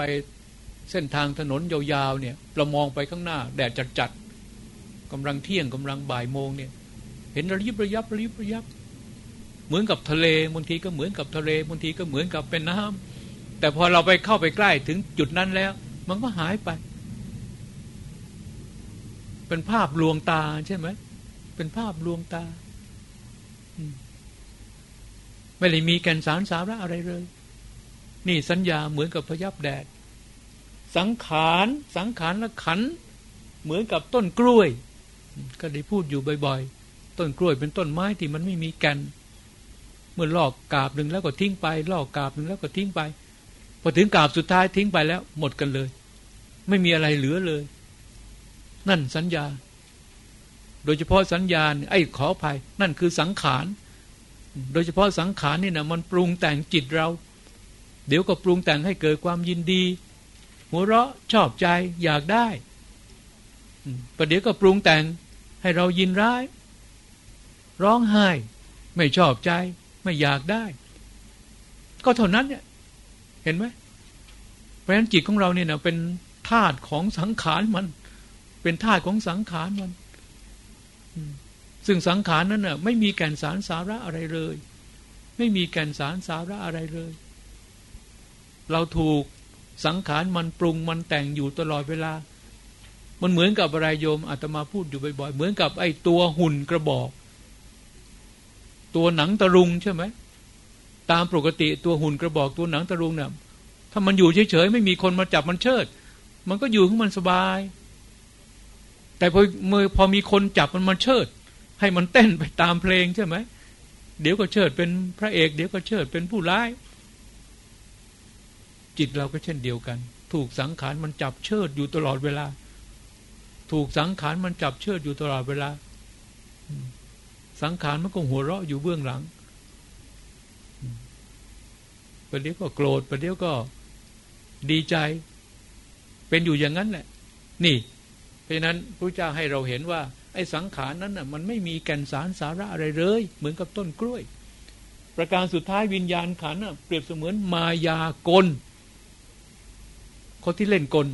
ไปเส้นทางถนนยาวๆเนี่ยเรามองไปข้างหน้า แดดจัดๆกำลังเที่ยงกำลังบ่ายโมงเนี่ย เห็นระยิบระยับระยิบระยับ เหมือนกับทะเลบางทีก็เหมือนกับทะเลบางทีก็เหมือนกับเป็นน้ำแต่พอเราไปเข้าไปใกล้ถึงจุดนั้นแล้ว มันก็หายไป เป็นภาพลวงตาใช่ไหมเป็นภาพลวงตา ไม่ได้มีแก่นสารสาระอะไรเลย นี่สัญญาเหมือนกับพยับแดด สังขารสังขารและขันเหมือนกับต้นกล้วย ก็ได้พูดอยู่บ่อยๆ ต้นกล้วยเป็นต้นไม้ที่มันไม่มีแก่นเมื่อลอกกาบหนึ่งแล้วก็ทิ้งไป ลอกกาบหนึ่งแล้วก็ทิ้งไป พอถึงกาบสุดท้ายทิ้งไปแล้ว หมดกันเลย ไม่มีอะไรเหลือเลย นั่นสัญญา โดยเฉพาะสัญญาไอ้ขออภัย นั่นคือสังขาร โดยเฉพาะสังขารนี่นะมันปรุงแต่งจิตเรา เดี๋ยวก็ปรุงแต่งให้เกิดความยินดี หัวเราะชอบใจอยากได้ประเดี๋ยวก็ปรุงแต่งให้เรายินร้าย ร้องไห้ ไม่ชอบใจไม่อยากได้ ก็เท่านั้นเนี่ยเห็นไหมเพราะฉะนั้นจิตของเราเนี่ยนะเป็นธาตุของสังขารมัน เป็นธาตุของสังขารมัน ซึ่งสังขารนั้นน่ะไม่มีแก่นสารสาระอะไรเลย ไม่มีแก่นสารสาระอะไรเลย เราถูกสังขารมันปรุงมันแต่งอยู่ตลอดเวลา มันเหมือนกับอะไรโยมอาตมาพูดอยู่บ่อยๆ เหมือนกับไอ้ตัวหุ่นกระบอก ตัวหนังตะลุงใช่ไหมตามปกติตัวหุ่นกระบอกตัวหนังตะลุงเนี่ยถ้ามันอยู่เฉยๆไม่มีคนมาจับมันเชิด มันก็อยู่ของมันสบาย แต่พอเมื่อพอมีคนจับมันมันเชิด ให้มันเต้นไปตามเพลงใช่ไหมเดี๋ยวก็เชิดเป็นพระเอก เดี๋ยวก็เชิดเป็นผู้ร้าย จิตเราก็เช่นเดียวกัน ถูกสังขารมันจับเชิดอยู่ตลอดเวลา ถูกสังขารมันจับเชิดอยู่ตลอดเวลา สังขารมันก็หัวเราะอยู่เบื้องหลังประเดี๋ยวก็โกรธประเดี๋ยวก็ดีใจ เป็นอยู่อย่างนั้นแหละ นี่ เพราะนั้นพระเจ้าให้เราเห็นว่า ไอ้สังขารนั้นน่ะมันไม่มีแก่นสารสาระอะไรเลย เหมือนกับต้นกล้วย ประการสุดท้ายวิญญาณขันน่ะเปรียบเสมือนมายากล คนที่เล่นกล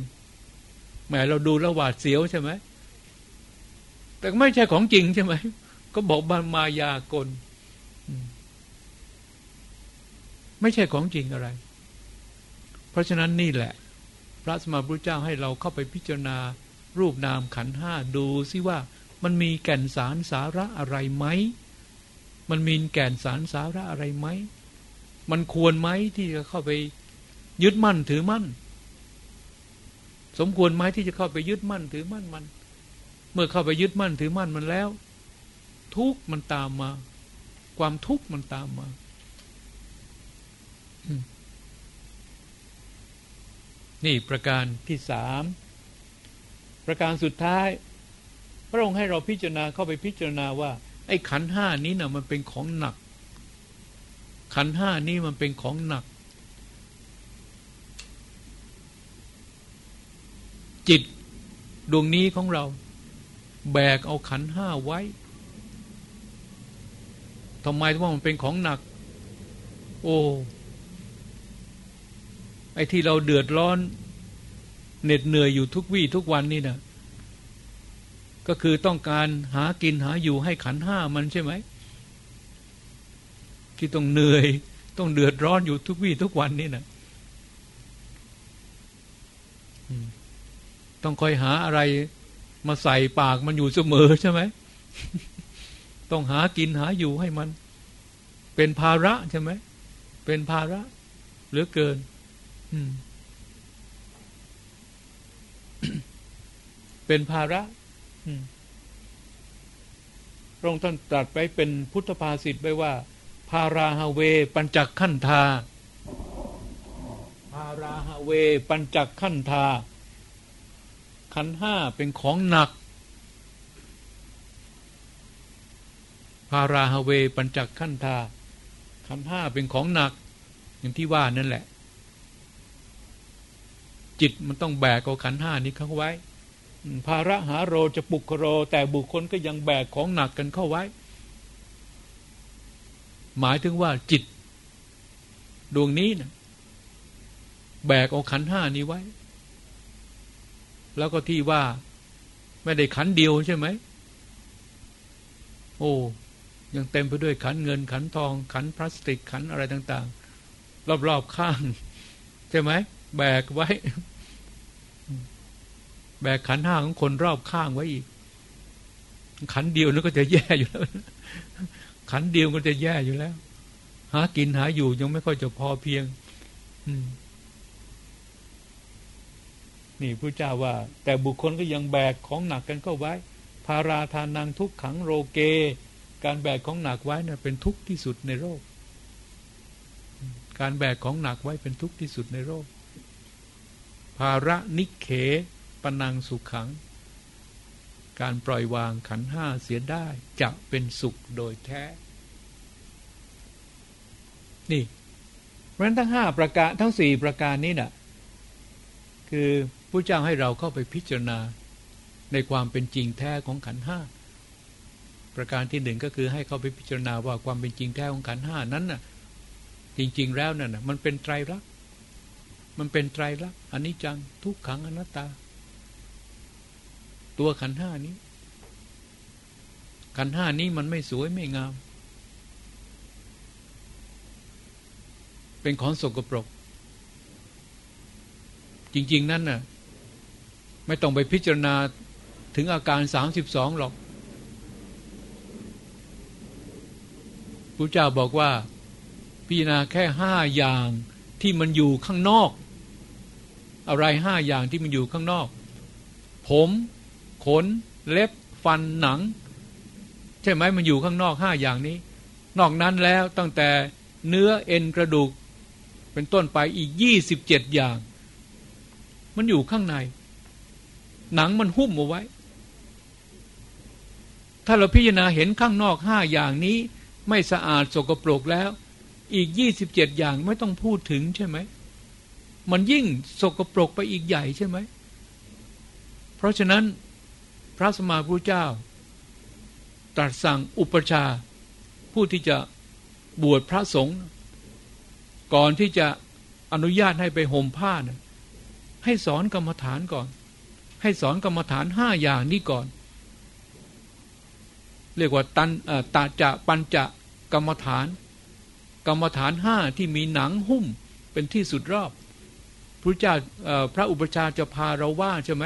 แหมเราดูแล้วหวาดเสียวใช่ไหมแต่ไม่ใช่ของจริงใช่ไหมก็บอกบามายากลไม่ใช่ของจริงอะไร เพราะฉะนั้นนี่แหละ พระสมมาพุทธเจ้าให้เราเข้าไปพิจารณารูปนามขันห้าดูซิว่ามันมีแก่นสารสาระอะไรไหม มันมีแก่นสารสาระอะไรไหม มันควรไหมที่จะเข้าไปยึดมั่นถือมั่น สมควรไหมที่จะเข้าไปยึดมั่นถือมั่นมัน เมื่อเข้าไปยึดมั่นถือมั่นมันแล้ว ทุกมันตามมา ความทุกข์มันตามมานี่ประการที่สามประการสุดท้าย พระองค์ให้เราพิจารณาเข้าไปพิจารณาว่า ไอ้ขันห้านี้นะ่ะมันเป็นของหนัก ขันห้านี้มันเป็นของหนัก จิตดวงนี้ของเรา แบกเอาขันห้าไว้ทำไมว่ามันเป็นของหนัก โอ้ไอ้ที่เราเดือดร้อน เหน็ดเหนื่อยอยู่ทุกวี่ทุกวันนี่นะก็คือต้องการหากินหาอยู่ให้ขันห้ามันใช่ไหมที่ต้องเหนื่อย ต้องเดือดร้อนอยู่ทุกวี่ทุกวันนี่นะ ต้องคอยหาอะไรมาใส่ปากมันอยู่เสมอใช่ไหม ต้องหากินหาอยู่ให้มัน เป็นภาระใช่ไหม เป็นภาระเหลือเกินเป็นภาระพระองค์ท่านตรัสไปเป็นพุทธภาษิตไปว่า พาราฮาเว ปัญจักขันธาพาราฮาเว ปัญจักขันธา ขันห้าเป็นของหนัก พาราฮาเวปัญจักขันธาขันห้าเป็นของหนัก อย่างที่ว่านั่นแหละ จิตมันต้องแบกเอาขันห้านี้เข้าไว้ ภาระหาโรจะปุกโร แต่บุคคลก็ยังแบกของหนักกันเข้าไว้ หมายถึงว่าจิต ดวงนี้นะแบกเอาขันห้านี้ไว้ แล้วก็ที่ว่า ไม่ได้ขันเดียวใช่ไหม โอ้ ยังเต็มไปด้วยขันเงิน ขันทอง ขันพลาสติก ขันอะไรต่าง ๆ รอบ ๆ ข้าง ใช่ไหม แบกไว้ แบกขันห้าของคนรอบข้างไว้อีก ขันเดียวนั่นก็จะแย่อยู่แล้ว ขันเดียวก็จะแย่อยู่แล้ว หากินหาอยู่ยังไม่ค่อยจะพอเพียง อืม นี่พระเจ้าว่า แต่บุคคลก็ยังแบกของหนักกันก็ไว้พาราทานังทุกขังโรเก การแบกของหนักไว้นะ่ะเป็นทุกข์ที่สุดในโลกการแบกของหนักไว้เป็นทุกข์ที่สุดในโลกภาระนิเขปนังสุขขัง การปล่อยวางขันห้าเสียได้จะเป็นสุขโดยแท้ นี่เพราะฉะนั้นทั้งห้าประการทั้งสี่ประการนี้นะ่ะ คือ พระเจ้าให้เราเข้าไปพิจารณาในความเป็นจริงแท้ของขันห้าประการที่หนึ่งก็คือให้เข้าไปพิจารณาว่าความเป็นจริงแท้ของขันห้านั้นน่ะ จริง ๆ แล้วนั่นน่ะมันเป็นไตรลักษณ์มันเป็นไตรลักษณ์อนิจจังทุกขังอนัตตา ตัวขันห้านี้ ขันห้านี้มันไม่สวยไม่งาม เป็นของสกปรก จริง ๆ นั่นน่ะ ไม่ต้องไปพิจารณาถึงอาการสามสิบสองหรอกพระเจ้าบอกว่าพิจารณาแค่ห้าอย่างที่มันอยู่ข้างนอก อะไรห้าอย่างที่มันอยู่ข้างนอก ผมขน เล็บฟันหนัง ใช่ไหมมันอยู่ข้างนอกห้าอย่างนี้ นอกนั้นแล้วตั้งแต่เนื้อเอ็นกระดูก เป็นต้นไปอีกยี่สิบเจ็ดอย่าง มันอยู่ข้างใน หนังมันหุ้มเอาไว้ ถ้าเราพิจารณาเห็นข้างนอกห้าอย่างนี้ไม่สะอาดสกปรกแล้ว อีกยี่สิบเจ็ดอย่างไม่ต้องพูดถึงใช่ไหม มันยิ่งสกปรกไปอีกใหญ่ใช่ไหม เพราะฉะนั้นพระสมมาพุทธเจ้า ตรัสสั่งอุปชา ผู้ที่จะบวชพระสงฆ์ก่อนที่จะอนุญาตให้ไปห่มผ้านะให้สอนกรรมฐานก่อน ให้สอนกรรมฐานห้าอย่างนี้ก่อน เรียกว่าตันตาจะปัญจะกรรมฐาน กรรมฐานห้าที่มีหนังหุ้มเป็นที่สุดรอบพระเจ้าพระอุปชาจะพาเราว่าใช่ไหม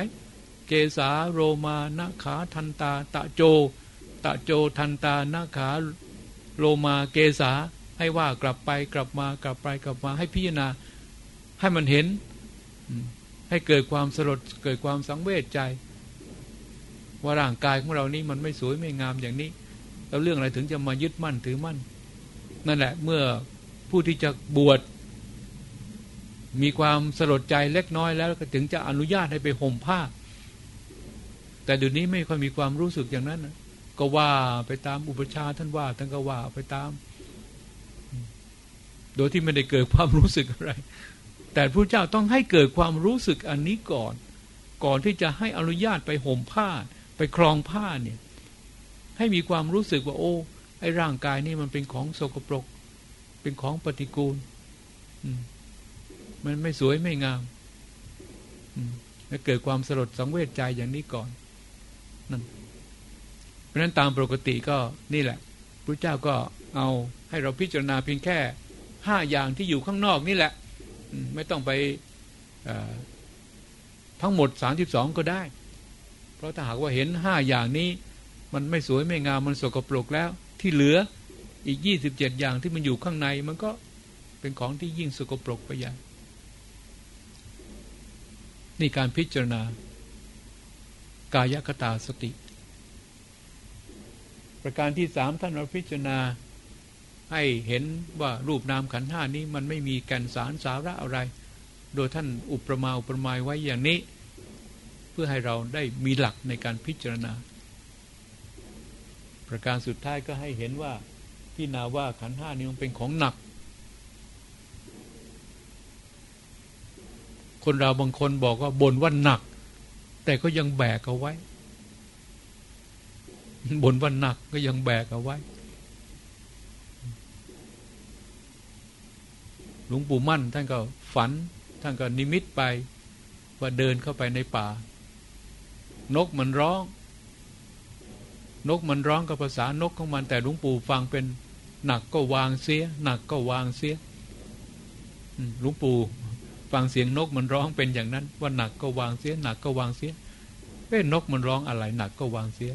เกสาโรมานาขาทันตา ตะโจ ตะโจทันตานาขาโรมาเกสาให้ว่ากลับไปกลับมากลับไปกลับมาให้พิจารณาให้มันเห็น ให้เกิดความสลดเกิดความสังเวชใจ ว่าร่างกายของเรานี้มันไม่สวยไม่งามอย่างนี้ แล้วเรื่องอะไรถึงจะมายึดมั่นถือมั่น นั่นแหละเมื่อผู้ที่จะบวชมีความสลดใจเล็กน้อยแล้วก็ถึงจะอนุญาตให้ไปห่มผ้า แต่เดี๋ยวนี้ไม่ค่อยมีความรู้สึกอย่างนั้น ก็ว่าไปตามอุปชาท่านว่าท่านก็ว่าไปตาม โดยที่ไม่ได้เกิดความรู้สึกอะไร แต่พระเจ้าต้องให้เกิดความรู้สึกอันนี้ก่อน ก่อนที่จะให้อนุญาตไปห่มผ้า ไปคลองผ้าเนี่ย ให้มีความรู้สึกว่า โอ้ไอ้ร่างกายนี่มันเป็นของโสกปรก เป็นของปฏิกูลมันไม่สวยไม่งามให้เกิดความสลดสังเวชใจอย่างนี้ก่อนนั่นเพราะนั้นตามปกติก็นี่แหละพระเจ้าก็เอาให้เราพิจารณาเพียงแค่ห้าอย่างที่อยู่ข้างนอกนี่แหละ ไม่ต้องไปทั้งหมดสามสิบสองก็ได้ เพราะถ้าหากว่าเห็นห้าอย่างนี้ มันไม่สวยไม่งามมันสกปรกแล้ว ที่เหลืออีกยี่สิบเจ็ดอย่างที่มันอยู่ข้างในมันก็เป็นของที่ยิ่งสกปรกไปอย่างนี่การพิจารณา กายคตาสติ ประการที่สามท่านเราพิจารณา ให้เห็นว่ารูปนามขันห้านี้มันไม่มีแก่นสารสาระอะไร โดยท่านอุปมาอุปไมยไว้อย่างนี้ เพื่อให้เราได้มีหลักในการพิจารณา ประการสุดท้ายก็ให้เห็นว่าพี่นาว่าขันห้านี้มันเป็นของหนัก คนเราบางคนบอกว่าบ่นว่าหนัก แต่ก็ยังแบกเอาไว้บ่นว่าหนักก็ยังแบกเอาไว้ หลวงปู่มั่น ท่านก็ฝัน ท่านก็นิมิตไป ว่าเดินเข้าไปในป่า นกมันร้อง นกมันร้องกับภาษานกของมัน แต่หลวงปู่ฟังเป็นหนักก็วางเสีย หนักก็วางเสียหลวงปู่ฟังเสียงนกมันร้องเป็นอย่างนั้น ว่าหนักก็วางเสีย หนักก็วางเสียเอ้นกมันร้องอะไรหนักก็วางเสีย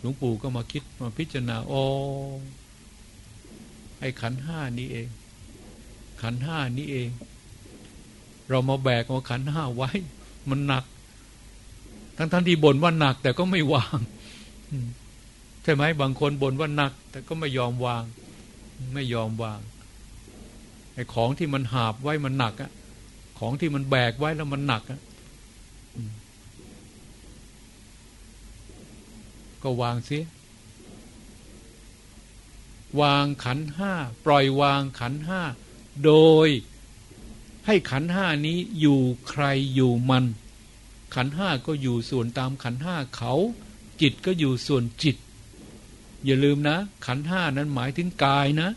หลวงปู่ก็มาคิดมาพิจารณาโอ้ไอ้ขันห้านี้เอง ขันห้านี้เอง เรามาแบกเอาขันห้าไว้ มันหนัก ทั้งท่านที่บ่นว่าหนัก แต่ก็ไม่วางใช่ไหมบางคนบ่นว่าหนัก แต่ก็ไม่ยอมวาง ไม่ยอมวางไอ้ของที่มันหาบไว้มันหนักอะของที่มันแบกไว้แล้วมันหนักอะก็วางเสียวางขันห้า ปล่อยวางขันห้า โดยให้ขันห้านี้อยู่ใครอยู่มัน ขันห้าก็อยู่ส่วนตามขันห้าเขา จิตก็อยู่ส่วนจิต อย่าลืมนะ ขันห้านั้นหมายถึงกายนะ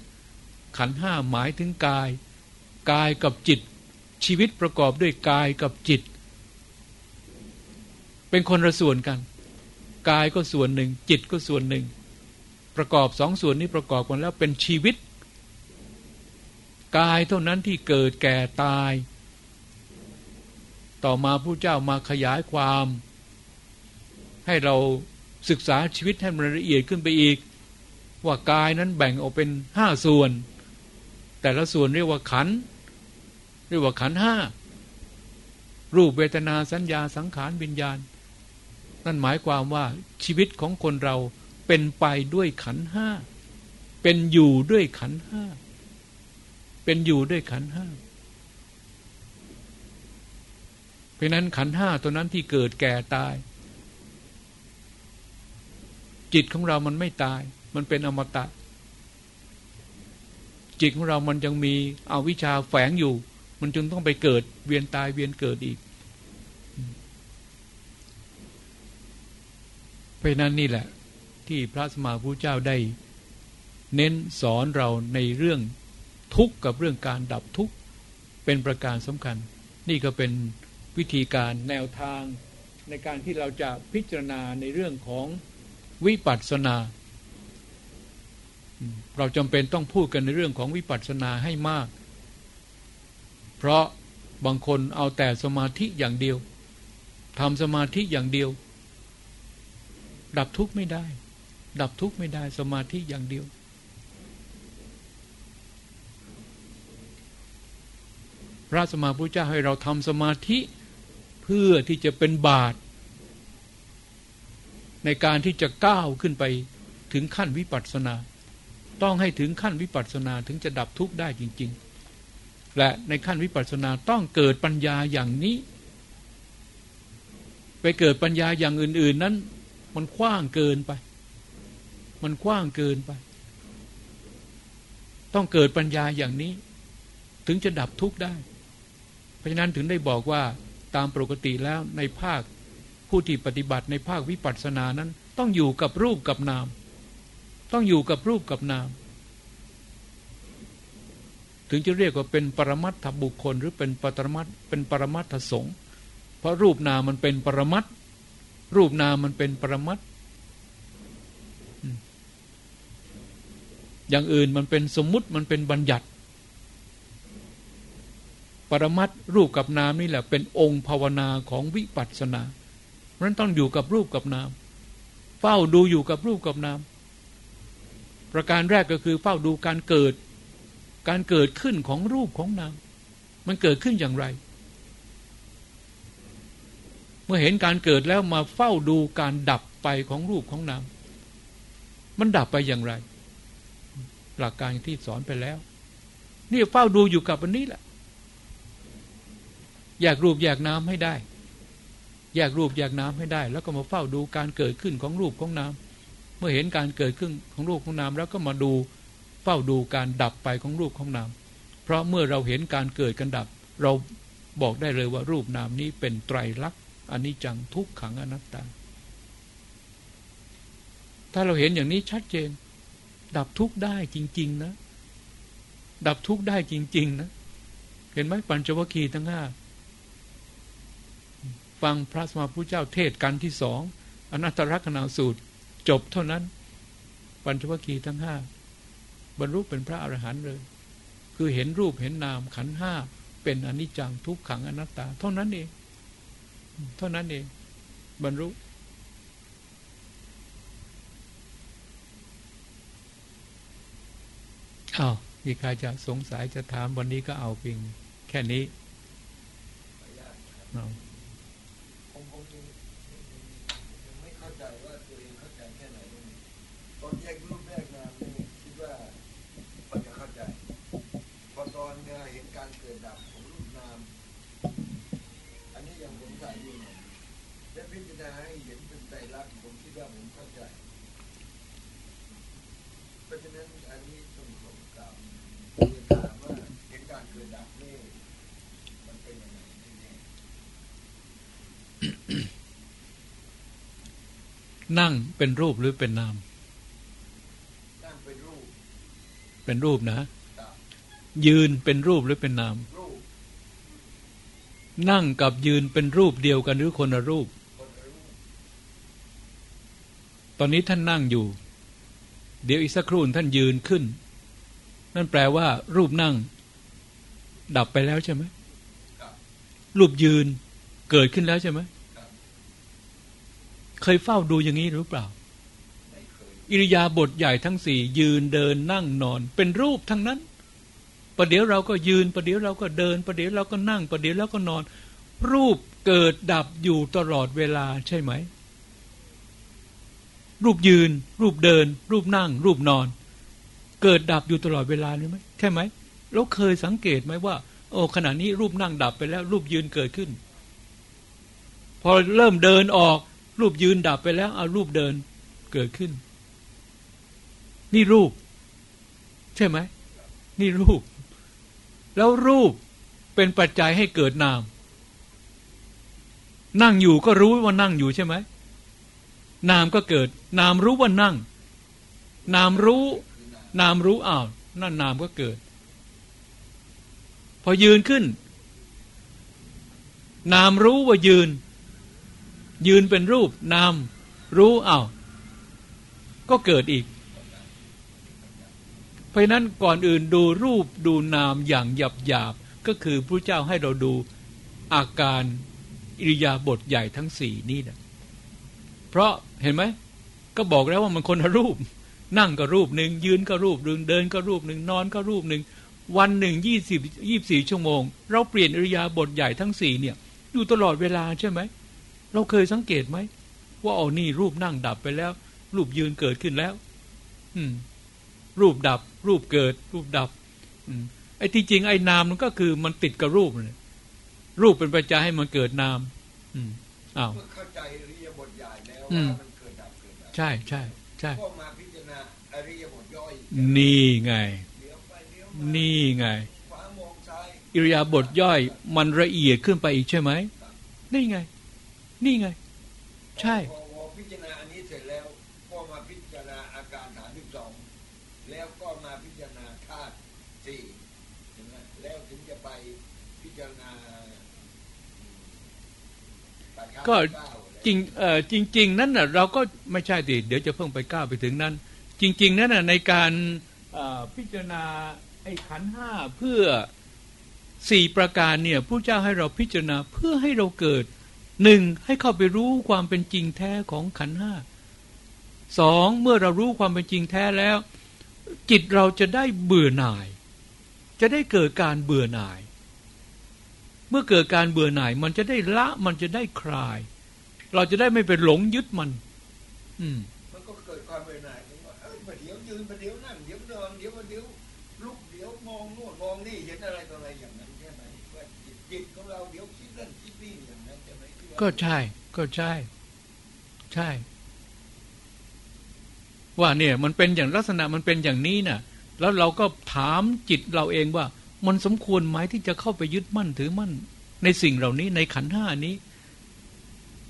ขันห้าหมายถึงกาย กายกับจิต ชีวิตประกอบด้วยกายกับจิต เป็นคนละส่วนกัน กายก็ส่วนหนึ่ง จิตก็ส่วนหนึ่ง ประกอบสองส่วนนี้ประกอบกันแล้วเป็นชีวิต กายเท่านั้นที่เกิดแก่ตาย ต่อมาผู้เจ้ามาขยายความ ให้เราศึกษาชีวิตให้มันละเอียดขึ้นไปอีก ว่ากายนั้นแบ่งออกเป็นห้าส่วน แต่ละส่วนเรียกว่าขันเรียกว่าขันห้ารูปเวทนาสัญญาสังขารวิญญาณ นั่นหมายความว่าชีวิตของคนเราเป็นไปด้วยขันห้า เป็นอยู่ด้วยขันห้า เป็นอยู่ด้วยขันห้าเพราะนั้นขันห้าตัวนั้นที่เกิดแก่ตาย จิตของเรามันไม่ตาย มันเป็นอมตะ จิตของเรามันยังมีเอาวิชาแฝงอยู่ มันจึงต้องไปเกิดเวียนตายเวียนเกิดอีก เพราะนั้นนี่แหละ ที่พระสมมาพุทธเจ้าได้ เน้นสอนเราในเรื่อง ทุกข์กับเรื่องการดับทุกข์เป็นประการสำคัญ นี่ก็เป็นวิธีการแนวทางในการที่เราจะพิจารณาในเรื่องของวิปัสสนา เราจำเป็นต้องพูดกันในเรื่องของวิปัสสนาให้มาก เพราะบางคนเอาแต่สมาธิอย่างเดียวทำสมาธิอย่างเดียว ดับทุกข์ไม่ได้ ดับทุกข์ไม่ได้สมาธิอย่างเดียว ระสมมาพุทธเจ้าให้เราทำสมาธิเพื่อที่จะเป็นบาตในการที่จะก้าวขึ้นไปถึงขั้นวิปัสสนา ต้องให้ถึงขั้นวิปัสสนาถึงจะดับทุกข์ได้จริง ๆ และในขั้นวิปัสสนาต้องเกิดปัญญาอย่างนี้ ไปเกิดปัญญาอย่างอื่น ๆ นั้น มันกว้างเกินไป มันกว้างเกินไป ต้องเกิดปัญญาอย่างนี้ ถึงจะดับทุกข์ได้ ราะฉะนั้นถึงได้บอกว่าตามปกติแล้วในภาคผู้ที่ปฏิบัติในภาควิปัสสนานั้น ต้องอยู่กับรูปกับนาม ต้องอยู่กับรูปกับนาม ถึงจะเรียกว่าเป็นปรมัตถบุคคล หรือเป็นปรมัตเป็นปรมัตถสงฆ์เพราะรูปนามมันเป็นปรมัตรูปนามมันเป็นปรมัตอย่างอื่นมันเป็นสมมุติมันเป็นบัญญัติ รมัตรูปกับนามนี่แหละเป็นองค์ภาวนาของวิปัสสนาเพราะนั้นต้องอยู่กับรูปกับนาม เฝ้าดูอยู่กับรูปกับนาม ประการแรกก็คือเฝ้าดูการเกิด การเกิดขึ้นของรูปของนาม มันเกิดขึ้นอย่างไร เมื่อเห็นการเกิดแล้วมาเฝ้าดูการดับไปของรูปของนาม มันดับไปอย่างไร หลักการที่สอนไปแล้ว นี่เฝ้าดูอยู่กับอันนี้แหละ แยกรูปแยกน้ำให้ได้ แยกรูปแยกน้ำให้ได้ แล้วก็มาเฝ้าดูการเกิดขึ้นของรูปของน้ำเมื่อเห็นการเกิดขึ้นของรูปของน้ำแล้วก็มาดูเฝ้าดูการดับไปของรูปของน้ำเพราะเมื่อเราเห็นการเกิดกันดับ เราบอกได้เลยว่ารูปนามนี้เป็นไตรลักษณ์อันนี้จังทุกขังอนัตตา ถ้าเราเห็นอย่างนี้ชัดเจน ดับทุกข์ได้จริง ๆ นะ ดับทุกข์ได้จริง ๆ นะ เห็นไหมปัญจวัคคีย์ทั้งห้า ฟังพระสมมาพุทธเจ้าเทศกันที่สองอนัตตลักษณาสูตร จบเท่านั้นปัญจวัคคีย์ทั้งห้าบรรลุเป็นพระอรหันต์เลย คือเห็นรูปเห็นนามขันห้าเป็นอนิจจังทุกขังอนัตตา เท่านั้นเอง เท่านั้นเอง บรรลุอ้าวมีใครจะสงสัยจะถามวันนี้ก็เอาเพียงแค่นี้เอาผมผมยังไม่เข้าใจว่าตัวเองเข้าใจแค่ไหนตอนแยกรูปแยกนามนี่คิดว่ามันจะเข้าใจ พอตอนเนี่ยเห็นการเกิดดับของรูปนาม อันนี้ยังผมใส่อยู่หน่อย และให้เห็นเป็นใจรักผมคิดว่าผมเข้าใจเพราะฉะนั้นอันนี้ต้องขอกล่าวเรียนถามว่าเห็นการณ์เกิดดับนี่มันเป็นยังไงแน่นั่งเป็นรูปหรือเป็นนาม นั่งเป็นรูป เป็นรูปนะ ยืนเป็นรูปหรือเป็นนามนั่งกับยืนเป็นรูปเดียวกันหรือคนละรูป ตอนนี้ท่านนั่งอยู่ เดี๋ยวอีกสักครู่ท่านยืนขึ้น นั่นแปลว่ารูปนั่ง ดับไปแล้วใช่ไหมรูปยืนเกิดขึ้นแล้วใช่ไหมเคยเฝ้าดูอย่างนี้หรือเปล่า อิริยาบถใหญ่ทั้งสี่ยืนเดินนั่งนอน เป็นรูปทั้งนั้นประเดี๋ยวเราก็ยืนประเดี๋ยวเราก็เดินประเดี๋ยวเราก็นั่งประเดี๋ยวเราก็นอน รูปเกิดดับอยู่ตลอดเวลาใช่ไหม รูปยืน รูปเดิน รูปนั่ง รูปนอน เกิดดับอยู่ตลอดเวลาเลยไหมใช่ไหมเราเคยสังเกตไหมว่า โอ้ขณะนี้รูปนั่งดับไปแล้ว รูปยืนเกิดขึ้น พอเริ่มเดินออก รูปยืนดับไปแล้วเอารูปเดินเกิดขึ้น นี่รูป ใช่ไหมนี่รูป แล้วรูปเป็นปัจจัยให้เกิดนาม นั่งอยู่ก็รู้ว่านั่งอยู่ใช่ไหม นามก็เกิด นามรู้ว่านั่ง นามรู้ นามรู้อ้าวนั่นนามก็เกิด พอยืนขึ้น นามรู้ว่ายืน ยืนเป็นรูป นามรู้อ้าวก็เกิดอีก เพราะนั้นก่อนอื่นดูรูปดูนามอย่างหยาบหยาบก็คือพระเจ้าให้เราดูอาการอิริยาบถใหญ่ทั้งสี่นี่นะ เพราะเห็นไหม ก็บอกแล้วว่ามันคนรูป นั่งก็รูปหนึ่งยืนก็รูปหนึ่งเดินก็รูปหนึ่งนอนก็รูปหนึ่งวันหนึ่งยี่สิบยี่สี่ชั่วโมง เราเปลี่ยนอริยาบถใหญ่ทั้งสี่เนี่ย อยู่ตลอดเวลาใช่ไหม เราเคยสังเกตไหม ว่าอ๋อนี่รูปนั่งดับไปแล้ว รูปยืนเกิดขึ้นแล้ว อืม รูปดับ รูปเกิด รูปดับ อืมไอ้ที่จริงไอ้นามมันก็คือมันติดกับรูปเลยรูปเป็นปัจจัยให้มันเกิดนาม อืมอ้าวเข้าใจอริ อืมว่ามันเกิดดับเกิดดับใช่ใช่ใช่ก็มาพิจารณาอริยบทย่อย นี่ไงเลี้ยวไปเลี้ยวมานี่ไงขวามองซ้ายอิริยาบถย่อย มันละเอียดขึ้นไปอีกใช่ไหมนี่ไง นี่ไง ใช่พอพอพิจารณาอันนี้เสร็จแล้วก็มาพิจารณาอาการฐานที่สองแล้วก็มาพิจารณาธาตุสี่ใช่ไหมแล้วถึงจะไปพิจารณาปาฐานก็เา จริงเออจริง ๆ นั่นน่ะเราก็ไม่ใช่ดิเดี๋ยวจะเพิ่งไปก้าวไปถึงนั้น จริง ๆ นั่นน่ะในการพิจารณาไอ้ขันห้าเพื่อสี่ประการเนี่ยผู้เจ้าให้เราพิจารณาเพื่อให้เราเกิดหนึ่งให้เข้าไปรู้ความเป็นจริงแท้ของขันห้าสองเมื่อเรารู้ความเป็นจริงแท้แล้ว จิตเราจะได้เบื่อหน่าย จะได้เกิดการเบื่อหน่าย เมื่อเกิดการเบื่อหน่ายมันจะได้ละมันจะได้คลาย เราจะได้ไม่ไปหลงยึดมัน อืมมันก็เกิดความเบื่อหน่ายถึงว่าเอ้ยประเดี๋ยวยืนประเดี๋ยวนั่งเดี๋ยวเดินเดี๋ยวประเดี๋ยวลุกเดี๋ยวมองโน่นมองนี่เห็นอะไรต่ออะไรอย่างนั้นใช่ไหมว่าจิตจิตของเราเดี๋ยวคิดนั่นคิดนี่อย่างนั้นใช่ไหมที่ว่าก็ใช่ ก็ใช่ ใช่ ว่าเนี่ย มันเป็นอย่างลักษณะมันเป็นอย่างนี้น่ะ แล้วเราก็ถามจิตเราเองว่า มันสมควรไหมที่จะเข้าไปยึดมั่นถือมั่น ในสิ่งเหล่านี้ในขันธ์ห้านี้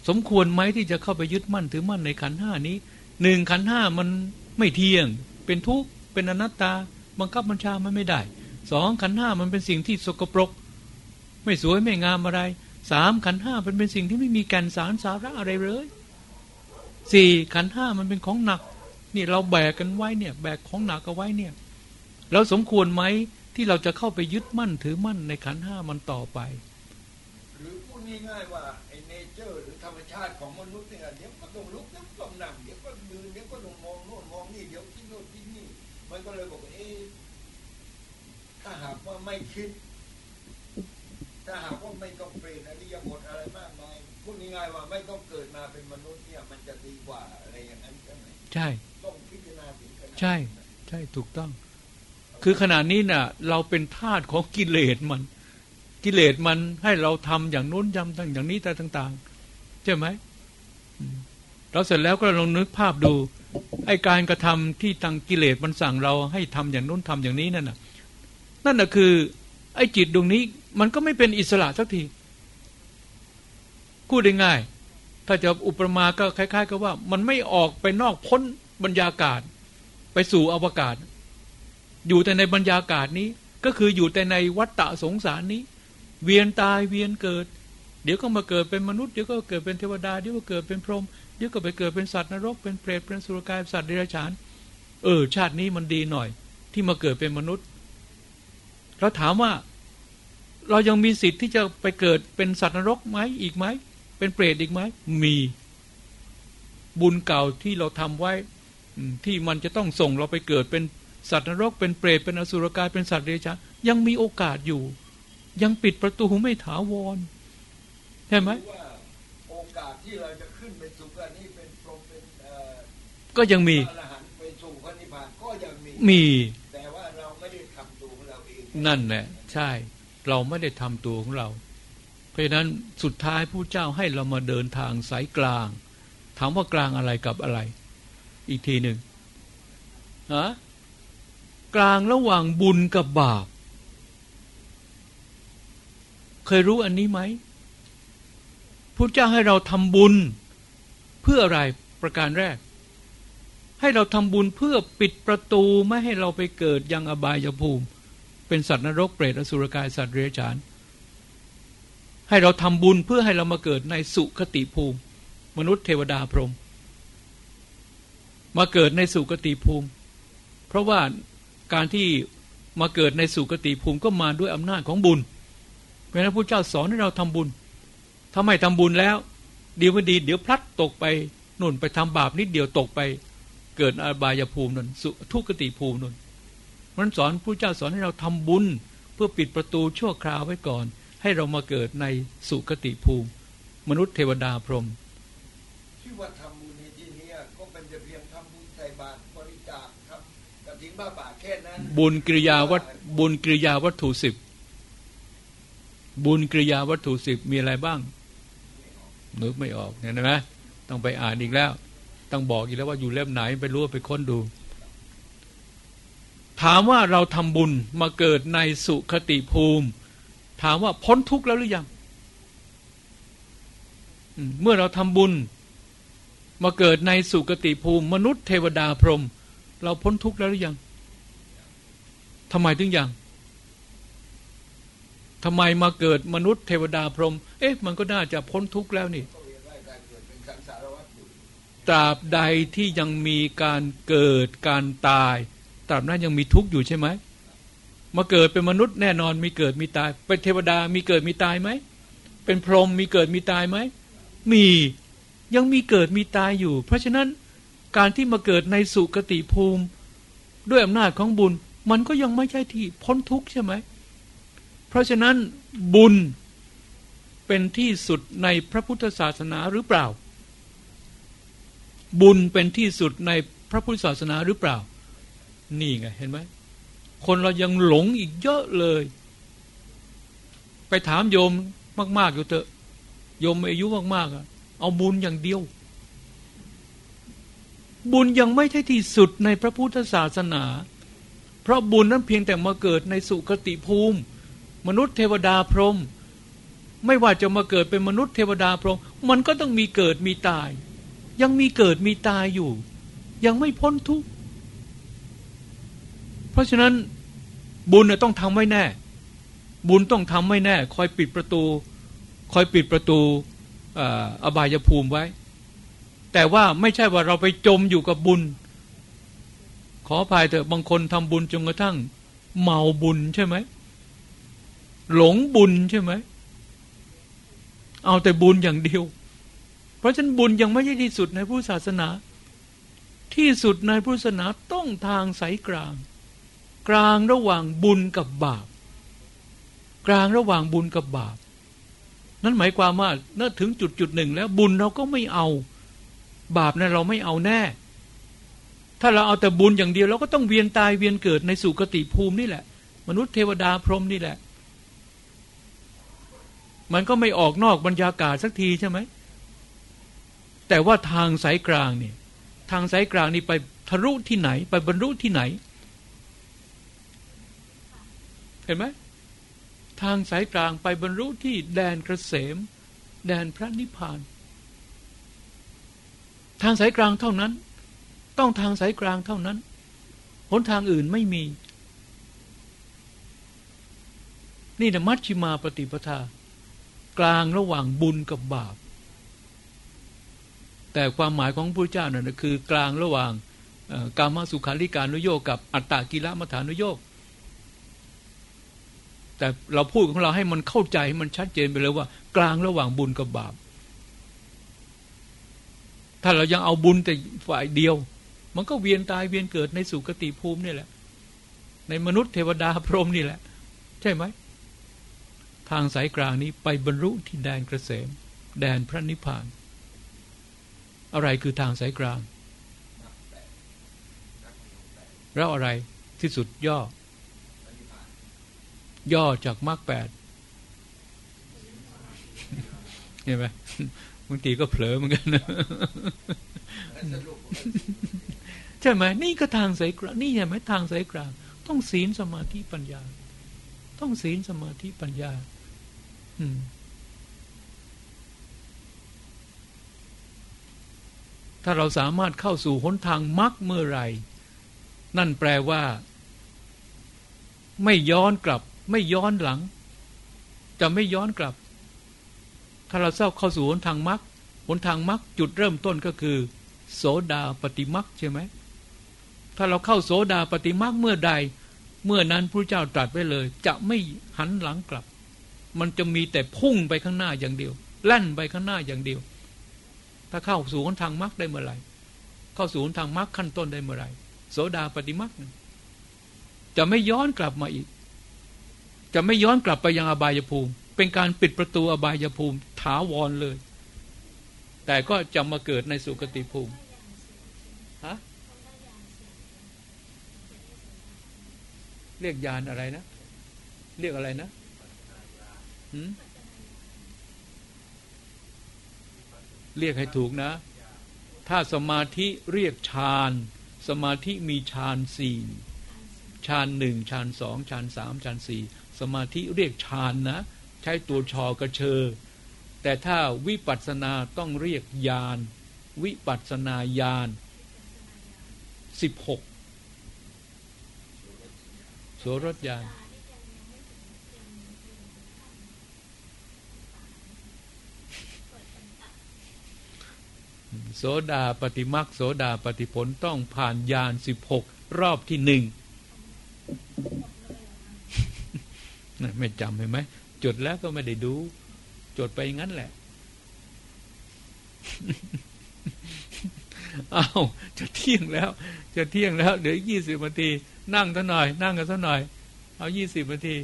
สมควรไหมที่จะเข้าไปยึดมั่นถือมั่นในขันห้านี้หนึ่งขันห้ามันไม่เที่ยง เป็นทุกข์เป็นอนัตตา บังคับบัญชามันไม่ได้สองขันห้ามันเป็นสิ่งที่สกปรก ไม่สวยไม่งามอะไรสามขันห้าเป็นเป็นสิ่งที่ไม่มีแก่นสารสาระอะไรเลยสี่ขันห้ามันเป็นของหนักนี่เราแบกกันไว้เนี่ย แบกของหนักเอาไว้เนี่ยเราสมควรไหมที่เราจะเข้าไปยึดมั่นถือมั่นในขันห้ามันต่อไป หรือพูดง่ายๆว่าไอ้เนเจอร์หรื ธรรมชาติของมนุษย์เนี่ยเดี๋ยวก็ต้องลุกเดี๋ยวก็ต้องนั่งเดี๋ยวก็ยืนเดี๋ยวก็ต้องมองโน่นมองนี่เดี๋ยวที่โน่นที่นี่ มันก็เลยบอกว่าเอ๊ะถ้าหากว่าไม่คิด ถ้าหากว่าไม่ต้องเปลี่ยนอริยบทอะไรมากมายพูดง่ายๆว่าไม่ต้องเกิดมาเป็นมนุษย์เนี่ย มันจะดีกว่าอะไรอย่างนั้นใช่ไหมใช่ต้องพิจารณาถึงขนาดนั้นใช่ ใช่ถูกต้อง คือขณะนี้น่ะ เราเป็นทาสของกิเลสมัน กิเลสมันให้เราทำอย่างนู้นยำทั้งอย่างนี้แต่ต่าง ๆ ใช่ไหมเราเสร็จแล้วก็ลองนึกภาพดู ไอการกระทำที่ทางกิเลสมันสั่งเราให้ทำอย่างนู้นทำอย่างนี้นั่นน่ะ นั่นน่ะคือ ไอจิตดวงนี้ มันก็ไม่เป็นอิสระสักทีพูดได้ง่าย ถ้าจะอุปมาก็คล้าย ๆ กับว่า มันไม่ออกไปนอกพ้นบรรยากาศ ไปสู่อวกาศ อยู่แต่ในบรรยากาศนี้ ก็คืออยู่แต่ในวัฏฏะสงสารนี้ เวียนตายเวียนเกิด เดี๋ยวก็มาเกิดเป็นมนุษย์เดี๋ยวก็เกิดเป็นเทวดาเดี๋ยวก็เกิดเป็นพรหมเดี๋ยวก็ไปเกิดเป็นสัตว์นรกเป็นเปรตเป็นสุรกายสัตว์เดรัจฉาน เออ ชาตินี้มันดีหน่อย ที่มาเกิดเป็นมนุษย์เราถามว่า เรายังมีสิทธิ์ที่จะไปเกิดเป็นสัตว์นรกไหมอีกไหมเป็นเปรตอีกไหมมีบุญเก่าที่เราทำไว้ที่มันจะต้องส่งเราไปเกิดเป็นสัตว์นรก เป็นเปรตเป็นอสุรกายเป็นสัตว์เดรัจฉานยังมีโอกาสอยู่ ยังปิดประตูไม่ถาวร ใช่ไหมโอกาสที่เราจะขึ้นไปสู่อันนี้เป็นพรหมเป็นก็ยังมีไปสู่พระนิพพานก็ยังมีมีแต่ว่าเราไม่ได้ทำตัวของเราเองนั่นแหละใช่ เราไม่ได้ทำตัวของเรา เพราะฉะนั้นสุดท้ายผู้เจ้าให้เรามาเดินทางสายกลาง ถามว่ากลางอะไรกับอะไร อีกทีหนึ่งฮะกลางระหว่างบุญกับบาป เคยรู้อันนี้ไหม พุทธเจ้าให้เราทำบุญเพื่ออะไรประการแรก ให้เราทำบุญเพื่อปิดประตูไม่ให้เราไปเกิดยังอบายภูมิ เป็นสัตว์นรกเปรตอสุรกายสัตว์เรัจฉานให้เราทำบุญเพื่อให้เรามาเกิดในสุคติภูมิ มนุษย์เทวดาพรหมมาเกิดในสุคติภูมิ เพราะว่าการที่มาเกิดในสุคติภูมิก็มาด้วยอำนาจของบุญ เพราะนั้นพระเจ้าสอนให้เราทำบุญ ถ้าไม่ทำบุญแล้วเดี๋ยวไม่ดีเดี๋ยวพลัดตกไปนุ่นไปทำบาปนิดเดียวตกไป เกิดอบายภูมินนสุทุกติภูมินนมันสอนพระเจ้าสอนให้เราทำบุญเพื่อปิดประตูชั่วคราวไว้ก่อน ให้เรามาเกิดในสุคติภูมิ มนุษย์เทวดาพรหมที่ว่าทำบุญในที่เนี้ยก็เป็นแต่เพียงทำบุญใส่บาตรบริจาคทำกฐินบ้าบาทแค่นั้นบุญกิริยาวัตบุญกิริยาวัตถุสิบบุญกิริยาวัตถุสิบมีอะไรบ้าง นึกไม่ออกเห็นไหมต้องไปอ่านอีกแล้ว ต้องบอกอีกแล้วว่าอยู่เล่มไหนไปรู้ไปค้นดู ถามว่าเราทำบุญมาเกิดในสุคติภูมิ ถามว่าพ้นทุกข์แล้วหรือยัง เมื่อเราทำบุญ มาเกิดในสุคติภูมิ มนุษย์เทวดาพรหมเราพ้นทุกข์แล้วหรือยังทำไมถึงยัง ทำไมมาเกิดมนุษย์เทวดาพรหมเอ๊ะมันก็น่าจะพ้นทุกข์แล้วนี่ตราบใดที่ยังมีการเกิดการตายตราบนั้นยังมีทุกข์อยู่ใช่ไหมมาเกิดเป็นมนุษย์แน่นอนมีเกิดมีตาย เป็นเทวดามีเกิดมีตายไหมเป็นพรหมมีเกิดมีตายไหมมียังมีเกิดมีตายอยู่ เพราะฉะนั้นการที่มาเกิดในสุคติภูมิ ด้วยอำนาจของบุญ มันก็ยังไม่ใช่ที่พ้นทุกข์ใช่ไหม ราะฉะนั้นบุญเป็นที่สุดในพระพุทธศาสนาหรือเปล่า บุญเป็นที่สุดในพระพุทธศาสนาหรือเปล่า นี่ไงเห็นไหมคนเรายังหลงอีกเยอะเลย ไปถามโยมมาก ๆ อยู่เถอะโยมอายุมากๆอะเอาบุญอย่างเดียว บุญยังไม่ใช่ที่สุดในพระพุทธศาสนา เพราะบุญนั้นเพียงแต่มาเกิดในสุคติภูมิ มนุษย์เทวดาพรหมไม่ว่าจะมาเกิดเป็นมนุษย์เทวดาพรหมมันก็ต้องมีเกิดมีตาย ยังมีเกิดมีตายอยู่ ยังไม่พ้นทุกข์เพราะฉะนั้นบุญต้องทำไว้แน่ บุญต้องทำไม่แน่ คอยปิดประตู คอยปิดประตูอบายภูมิไว้ แต่ว่าไม่ใช่ว่าเราไปจมอยู่กับบุญ ขออภัยเถอะบางคนทำบุญจนกระทั่งเมาบุญใช่ไหม หลงบุญใช่ไหม เอาแต่บุญอย่างเดียว เพราะฉะนั้นบุญยังไม่ใช่ที่สุดในพุทธศาสนา ที่สุดในพุทธศาสนาต้องทางสายกลาง กลางระหว่างบุญกับบาป กลางระหว่างบุญกับบาป นั่นหมายความว่าเมื่อถึงจุดจุดหนึ่งแล้วบุญเราก็ไม่เอา บาปนะั้นเราไม่เอาแน่ ถ้าเราเอาแต่บุญอย่างเดียวเราก็ต้องเวียนตายเวียนเกิดในสุคติภูมินี่แหละ มนุษย์เทวดาพรหมนี่แหละ มันก็ไม่ออกนอกบรรยากาศสักทีใช่ไหม แต่ว่าทางสายกลางเนี่ย ทางสายกลางนี่ไปทะลุที่ไหน ไปบรรลุที่ไหน เห็นไหมทางสายกลางไปบรรลุที่แดนกระเสม แดนพระนิพพาน ทางสายกลางเท่านั้น ต้องทางสายกลางเท่านั้นหนทางอื่นไม่มี นี่นะมัชชิมาปฏิปทา กลางระหว่างบุญกับบาป แต่ความหมายของพระเจ้านั่นคือกลางระหว่างกามาสุขาริการนุโยกกับอัตตากิละมัฐานุโยก แต่เราพูดของเราให้มันเข้าใจให้มันชัดเจนไปเลยว่า กลางระหว่างบุญกับบาป ถ้าเรายังเอาบุญแต่ฝ่ายเดียว มันก็เวียนตายเวียนเกิดในสุคติภูมินี่แหละ ในมนุษย์เทวดาพรหมนี่แหละ ใช่ไหม ทางสายกลางนี้ไปบรรลุที่แดนกระเสม แดนพระนิพพาน อะไรคือทางสายกลาง แล้วอะไรที่สุดย่อ ย่อจากมรรคแปดเห็นไหมบางทีก็เผลอเหมือนกันนะใช่ไหมนี่ก็ทางสายกลางนี่ใช่ไหมทางสายกลาง ต้องศีลสมาธิปัญญา ต้องศีลสมาธิปัญญา ถ้าเราสามารถเข้าสู่หนทางมรรคเมื่อไรนั่นแปลว่า ไม่ย้อนกลับ ไม่ย้อนหลัง จะไม่ย้อนกลับ ถ้าเราเศร้าเข้าสู่หนทางมรรคหนทางมรรคจุดเริ่มต้นก็คือ โสดาปฏิมรรคใช่ไหมถ้าเราเข้าโสดาปฏิมรรคเมื่อใด เมื่อนั้นพระเจ้าตรัสไว้เลย จะไม่หันหลังกลับ มันจะมีแต่พุ่งไปข้างหน้าอย่างเดียวแล่นไปข้างหน้าอย่างเดียว ถ้าเข้าสู่หนทางมรรคได้เมื่อไหร่ เข้าสู่หนทางมรรคขั้นต้นได้เมื่อไหร่โสดาปฏิมักจะไม่ย้อนกลับมาอีก จะไม่ย้อนกลับไปยังอบายภูมิ เป็นการปิดประตูอบายภูมิถาวรเลย แต่ก็จะมาเกิดในสุคติภูมิฮะเรียกยานอะไรนะ เรียกอะไรนะ เรียกให้ถูกนะ ถ้าสมาธิเรียกฌาน สมาธิมีฌานสี่ฌานหนึ่งฌานสองฌานสามฌานสี่สมาธิเรียกฌานนะ ใช้ตัวชอกระเชอ แต่ถ้าวิปัสสนาต้องเรียกญาณวิปัสสนาญาณสิบหกโสรถญาณ โสดาปฏิมักโสดาปฏิผลต้องผ่านยานสิบหกรอบที่หนึ่งไม่จำเห็นไหมจดแล้วก็ไม่ได้ดู จดไปงั้นแหละ เอาจะเที่ยงแล้ว จะเที่ยงแล้ว เดี๋ยวยี่สิบนาที นั่งซะหน่อย นั่งกันซะหน่อย เอายี่สิบนาที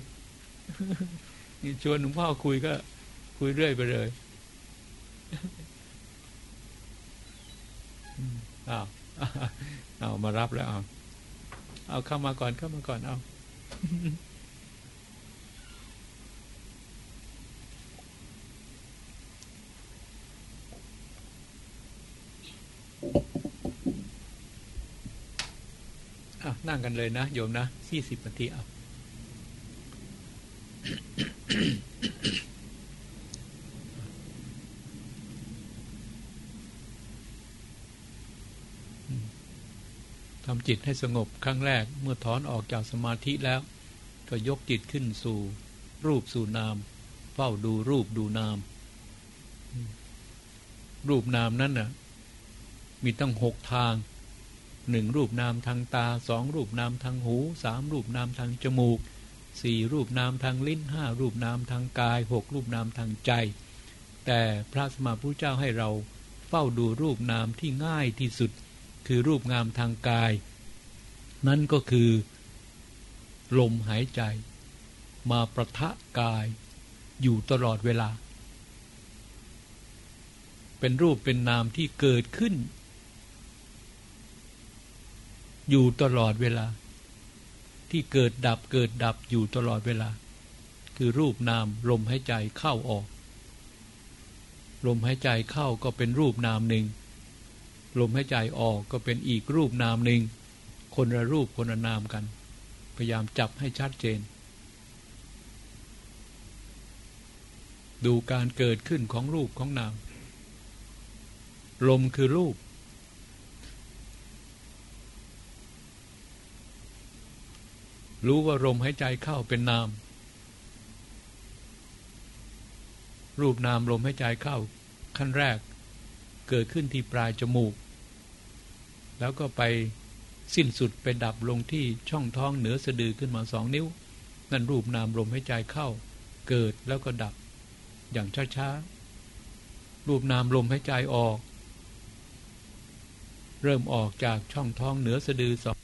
ชวนหลวงพ่อคุยก็ คุยเรื่อยไปเลย อาเอามารับแล้วเอาเอาเข้ามาก่อนเข้ามาก่อนเอาอะนั่งกันเลยนะโยมนะสี่สิบนาทีเอา ทำจิตให้สงบครั้งแรกเมื่อถอนออกจากสมาธิแล้ว ก็ยกจิตขึ้นสู่ รูปสู่นาม เฝ้าดูรูปดูนาม รูปนามนั้นน่ะ มีตั้งหกทางหนึ่งรูปนามทางตาสองรูปนามทางหูสามรูปนามทางจมูกสี่รูปนามทางลิ้นห้ารูปนามทางกายหกรูปนามทางใจ แต่พระสมมาพุทธเจ้าให้เราเฝ้าดูรูปนามที่ง่ายที่สุด คือรูปงามทางกาย นั่นก็คือ ลมหายใจ มาประทะกาย อยู่ตลอดเวลา เป็นรูปเป็นนามที่เกิดขึ้น อยู่ตลอดเวลา ที่เกิดดับเกิดดับอยู่ตลอดเวลา คือรูปนามลมหายใจเข้าออก ลมหายใจเข้าก็เป็นรูปนามหนึ่ง ลมหายใจออกก็เป็นอีกรูปนามหนึ่ง คนละรูปคนละนามกัน พยายามจับให้ชัดเจน ดูการเกิดขึ้นของรูปของนาม ลมคือรูป รู้ว่าลมหายใจเข้าเป็นนาม รูปนามลมหายใจเข้าขั้นแรกเกิดขึ้นที่ปลายจมูก แล้วก็ไปสิ้นสุดไปดับลงที่ช่องท้องเหนือสะดือขึ้นมาสองนิ้ว นั่นรูปนามลมหายใจเข้า เกิดแล้วก็ดับ อย่างช้าๆ รูปนามลมหายใจออก เริ่มออกจากช่องท้องเหนือสะดือสอง